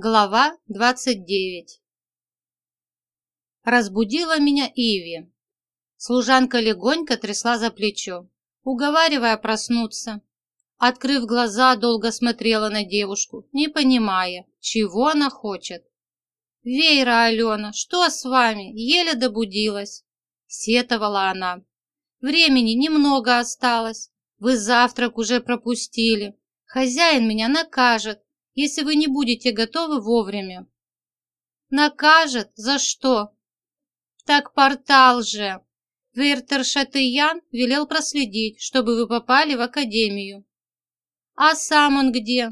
Глава 29 Разбудила меня Иви. Служанка легонько трясла за плечо, уговаривая проснуться. Открыв глаза, долго смотрела на девушку, не понимая, чего она хочет. «Вейра, Алена, что с вами? Еле добудилась!» Сетовала она. «Времени немного осталось. Вы завтрак уже пропустили. Хозяин меня накажет, если вы не будете готовы вовремя. Накажет? За что? Так портал же. Вертер Шатыян велел проследить, чтобы вы попали в академию. А сам он где?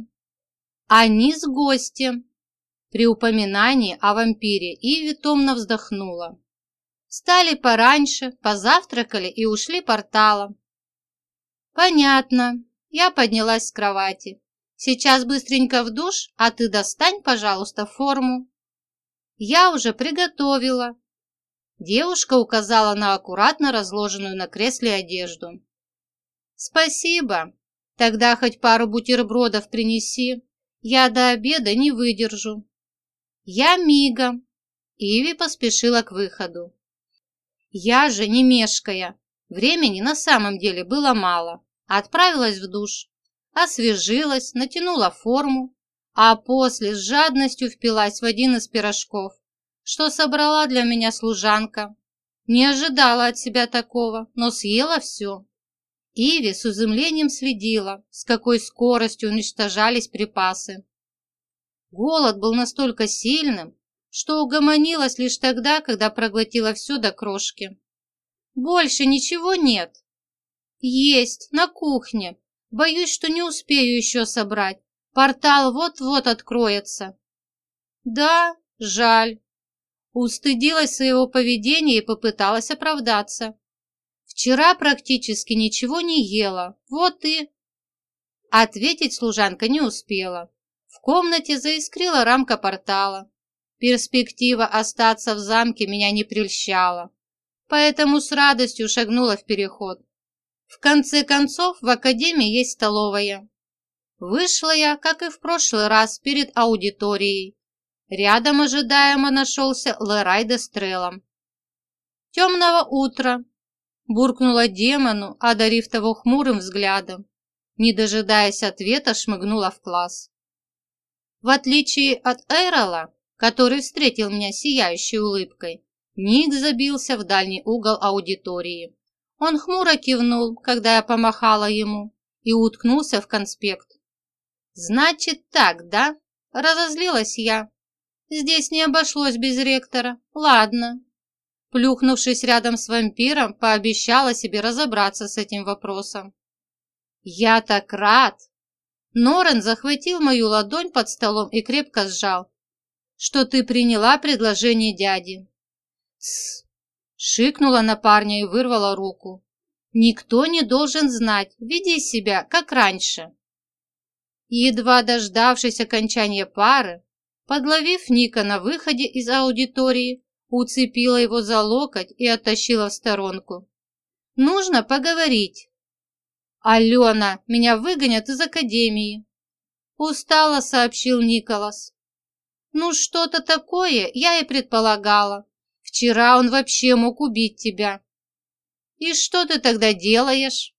Они с гостем. При упоминании о вампире Иви томно вздохнула. Стали пораньше, позавтракали и ушли порталом. Понятно. Я поднялась с кровати. Сейчас быстренько в душ, а ты достань, пожалуйста, форму. Я уже приготовила. Девушка указала на аккуратно разложенную на кресле одежду. Спасибо. Тогда хоть пару бутербродов принеси. Я до обеда не выдержу. Я мигом. Иви поспешила к выходу. Я же, не мешкая, времени на самом деле было мало, отправилась в душ освежилась, натянула форму, а после с жадностью впилась в один из пирожков, что собрала для меня служанка. Не ожидала от себя такого, но съела все. Иви с изумлением следила, с какой скоростью уничтожались припасы. Голод был настолько сильным, что угомонилась лишь тогда, когда проглотила все до крошки. «Больше ничего нет?» «Есть, на кухне», Боюсь, что не успею еще собрать. Портал вот-вот откроется. Да, жаль. Устыдилась своего поведения и попыталась оправдаться. Вчера практически ничего не ела, вот и... Ответить служанка не успела. В комнате заискрила рамка портала. Перспектива остаться в замке меня не прельщала, поэтому с радостью шагнула в переход. В конце концов, в академии есть столовая. Вышла я, как и в прошлый раз, перед аудиторией. Рядом ожидаемо нашелся Лерай де Стрелом. «Темного утра!» – буркнула демону, одарив того хмурым взглядом. Не дожидаясь ответа, шмыгнула в класс. В отличие от Эрола, который встретил меня сияющей улыбкой, Ник забился в дальний угол аудитории. Он хмуро кивнул, когда я помахала ему, и уткнулся в конспект. «Значит так, да?» – разозлилась я. «Здесь не обошлось без ректора. Ладно». Плюхнувшись рядом с вампиром, пообещала себе разобраться с этим вопросом. «Я так рад!» Норен захватил мою ладонь под столом и крепко сжал. «Что ты приняла предложение дяди?» «Тсс, Шикнула на парня и вырвала руку. «Никто не должен знать. Веди себя, как раньше». Едва дождавшись окончания пары, подловив Ника на выходе из аудитории, уцепила его за локоть и оттащила в сторонку. «Нужно поговорить». «Алена, меня выгонят из академии», – устало сообщил Николас. «Ну, что-то такое я и предполагала. Вчера он вообще мог убить тебя. И что ты тогда делаешь?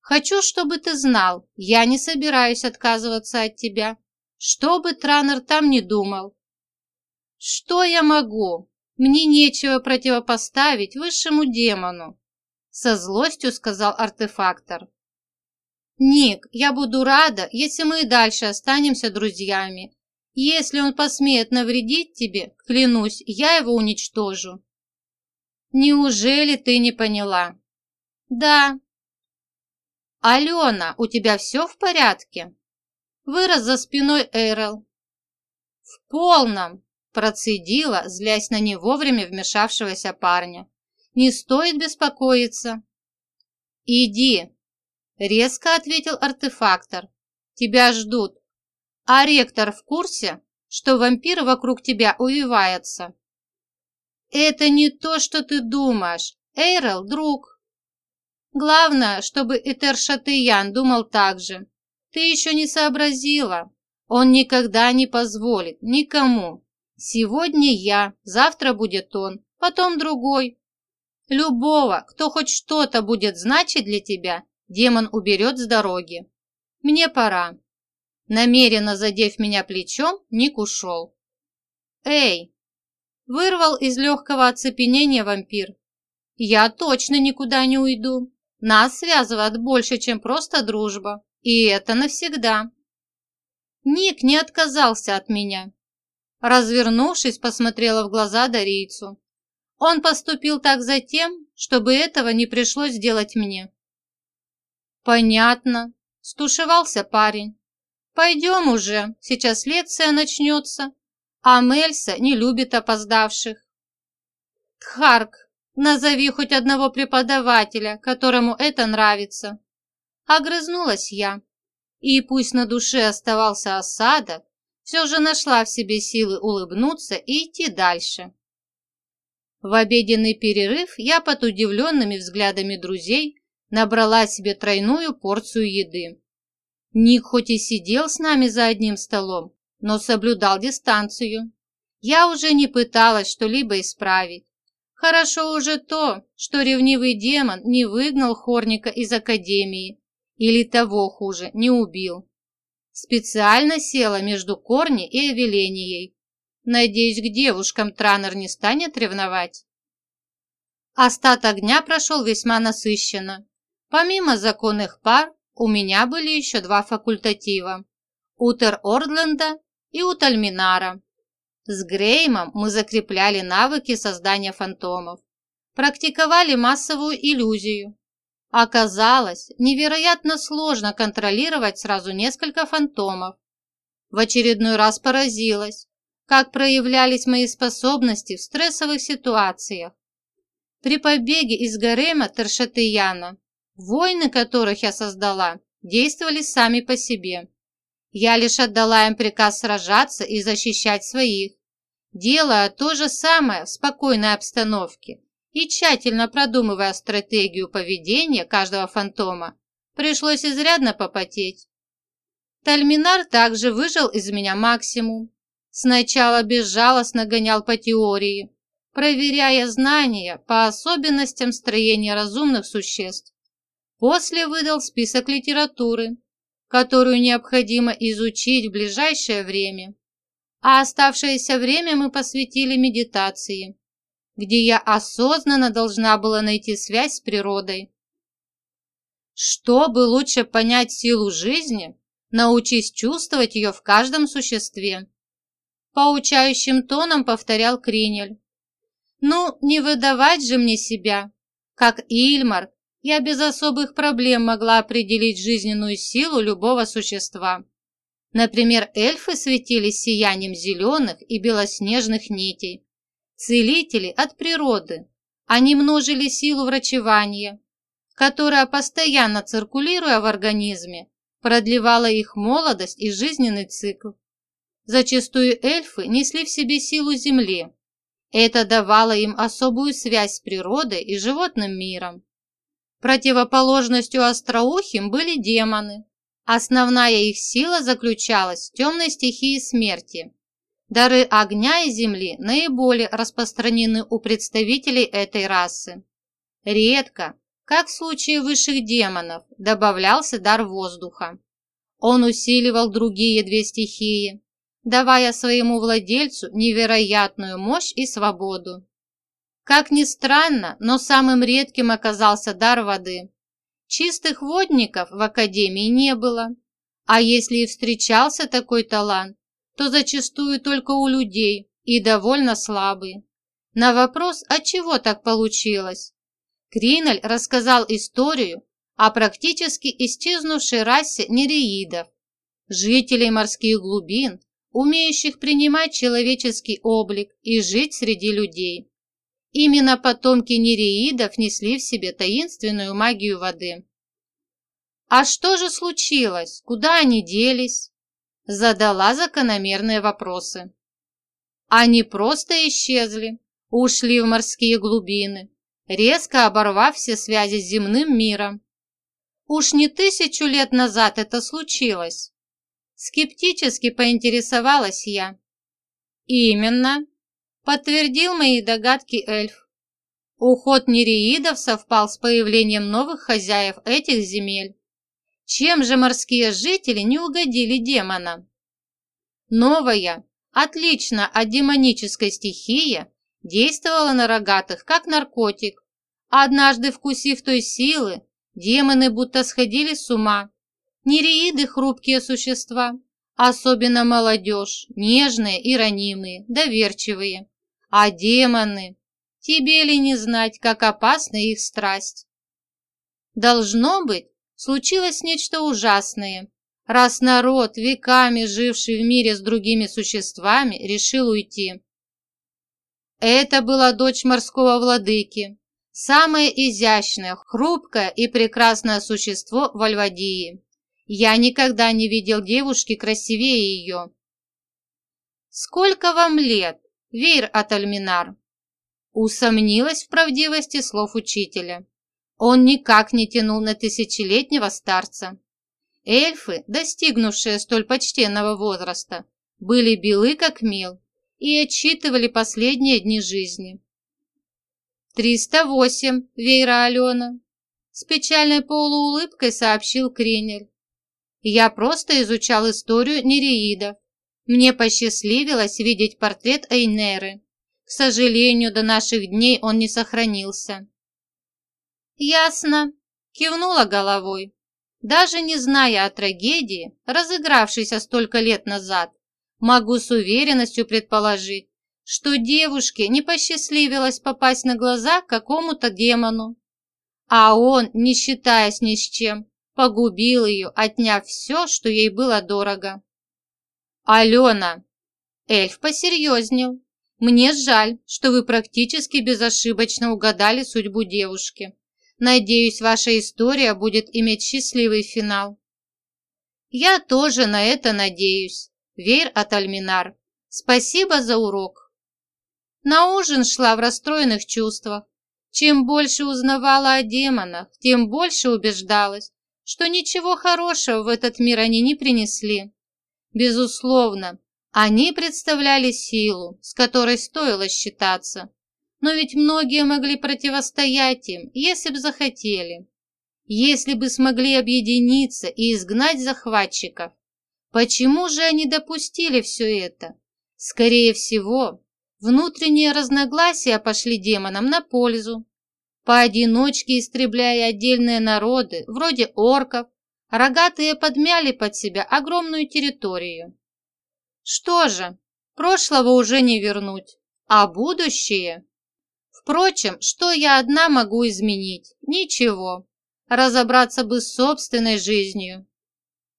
Хочу, чтобы ты знал, я не собираюсь отказываться от тебя. Что бы Транер там ни думал. Что я могу? Мне нечего противопоставить высшему демону, со злостью сказал артефактор. Ник, я буду рада, если мы и дальше останемся друзьями, если он посмеет навредить тебе, клянусь, я его уничтожу. Неужели ты не поняла? Да. Алена, у тебя все в порядке? Вырос за спиной Эйрел. В полном, процедила, злясь на не вовремя вмешавшегося парня. Не стоит беспокоиться. Иди, резко ответил артефактор. Тебя ждут. А ректор в курсе, что вампир вокруг тебя увивается? Это не то, что ты думаешь. Эйрел – друг. Главное, чтобы Этер Шатыян думал так же. Ты еще не сообразила. Он никогда не позволит никому. Сегодня я, завтра будет он, потом другой. Любого, кто хоть что-то будет значить для тебя, демон уберет с дороги. Мне пора. Намеренно задев меня плечом, Ник ушел. «Эй!» – вырвал из легкого оцепенения вампир. «Я точно никуда не уйду. Нас связывает больше, чем просто дружба. И это навсегда». Ник не отказался от меня. Развернувшись, посмотрела в глаза Дарийцу. Он поступил так за тем, чтобы этого не пришлось делать мне. «Понятно», – стушевался парень. «Пойдем уже, сейчас лекция начнется, а Мельса не любит опоздавших». «Тхарк, назови хоть одного преподавателя, которому это нравится». Огрызнулась я, и пусть на душе оставался осадок, все же нашла в себе силы улыбнуться и идти дальше. В обеденный перерыв я под удивленными взглядами друзей набрала себе тройную порцию еды. Ник хоть и сидел с нами за одним столом, но соблюдал дистанцию. Я уже не пыталась что-либо исправить. Хорошо уже то, что ревнивый демон не выгнал Хорника из академии, или того хуже, не убил. Специально села между Корни и Эвеленией. Надеюсь, к девушкам Транер не станет ревновать. Остаток дня прошел весьма насыщенно. Помимо законных пар, у меня были еще два факультатива – у Тер-Ордленда и у Тальминара. С Греймом мы закрепляли навыки создания фантомов, практиковали массовую иллюзию. Оказалось, невероятно сложно контролировать сразу несколько фантомов. В очередной раз поразилась, как проявлялись мои способности в стрессовых ситуациях. При побеге из гарема Тершатыяна Воины, которых я создала, действовали сами по себе. Я лишь отдала им приказ сражаться и защищать своих, делая то же самое в спокойной обстановке и тщательно продумывая стратегию поведения каждого фантома, пришлось изрядно попотеть. Тальминар также выжил из меня максимум. Сначала безжалостно гонял по теории, проверяя знания по особенностям строения разумных существ. После выдал список литературы, которую необходимо изучить в ближайшее время. А оставшееся время мы посвятили медитации, где я осознанно должна была найти связь с природой. Чтобы лучше понять силу жизни, научись чувствовать ее в каждом существе. Поучающим тоном повторял Кринель. Ну, не выдавать же мне себя, как Ильмар я без особых проблем могла определить жизненную силу любого существа. Например, эльфы светились сиянием зеленых и белоснежных нитей. Целители от природы. Они множили силу врачевания, которая, постоянно циркулируя в организме, продлевала их молодость и жизненный цикл. Зачастую эльфы несли в себе силу Земли. Это давало им особую связь с природой и животным миром. Противоположностью остроухим были демоны. Основная их сила заключалась в темной стихии смерти. Дары огня и земли наиболее распространены у представителей этой расы. Редко, как в случае высших демонов, добавлялся дар воздуха. Он усиливал другие две стихии, давая своему владельцу невероятную мощь и свободу. Как ни странно, но самым редким оказался дар воды. Чистых водников в академии не было. А если и встречался такой талант, то зачастую только у людей и довольно слабый. На вопрос, от чего так получилось, Кринель рассказал историю о практически исчезнувшей расе нереидов, жителей морских глубин, умеющих принимать человеческий облик и жить среди людей. Именно потомки нереидов несли в себе таинственную магию воды. «А что же случилось? Куда они делись?» Задала закономерные вопросы. Они просто исчезли, ушли в морские глубины, резко оборвав все связи с земным миром. Уж не тысячу лет назад это случилось. Скептически поинтересовалась я. «Именно», – подтвердил мои догадки эльф. Уход нереидов совпал с появлением новых хозяев этих земель. Чем же морские жители не угодили демонам? Новая, отлично от демонической стихии, действовала на рогатых как наркотик. Однажды вкусив той силы, демоны будто сходили с ума. Нереиды – хрупкие существа, особенно молодежь, нежные и ранимые, доверчивые. А демоны, тебе ли не знать, как опасна их страсть? Должно быть, случилось нечто ужасное, раз народ, веками живший в мире с другими существами, решил уйти. Это была дочь морского владыки, самое изящное, хрупкое и прекрасное существо в Альвадии. Я никогда не видел девушки красивее ее. «Сколько вам лет, Вейр Атальминар?» Усомнилась в правдивости слов учителя. Он никак не тянул на тысячелетнего старца. Эльфы, достигнувшие столь почтенного возраста, были белы как мел и отчитывали последние дни жизни. «Триста восемь, Вейра Алена», – с печальной полуулыбкой сообщил Кринель. «Я просто изучал историю нереидов. Мне посчастливилось видеть портрет Эйнеры. К сожалению, до наших дней он не сохранился». «Ясно», – кивнула головой. Даже не зная о трагедии, разыгравшейся столько лет назад, могу с уверенностью предположить, что девушке не посчастливилось попасть на глаза какому-то демону. А он, не считаясь ни с чем, погубил ее, отняв все, что ей было дорого. «Алена!» Эльф посерьезнел. «Мне жаль, что вы практически безошибочно угадали судьбу девушки. Надеюсь, ваша история будет иметь счастливый финал. Я тоже на это надеюсь. Вейр от Альминар. Спасибо за урок. На ужин шла в расстроенных чувствах. Чем больше узнавала о демонах, тем больше убеждалась, что ничего хорошего в этот мир они не принесли. Безусловно, они представляли силу, с которой стоило считаться. Но ведь многие могли противостоять им, если бы захотели. Если бы смогли объединиться и изгнать захватчиков. Почему же они допустили все это? Скорее всего, внутренние разногласия пошли демонам на пользу. Поодиночке истребляя отдельные народы, вроде орков, рогатые подмяли под себя огромную территорию. Что же, прошлого уже не вернуть, а будущее Впрочем, что я одна могу изменить? Ничего. Разобраться бы с собственной жизнью.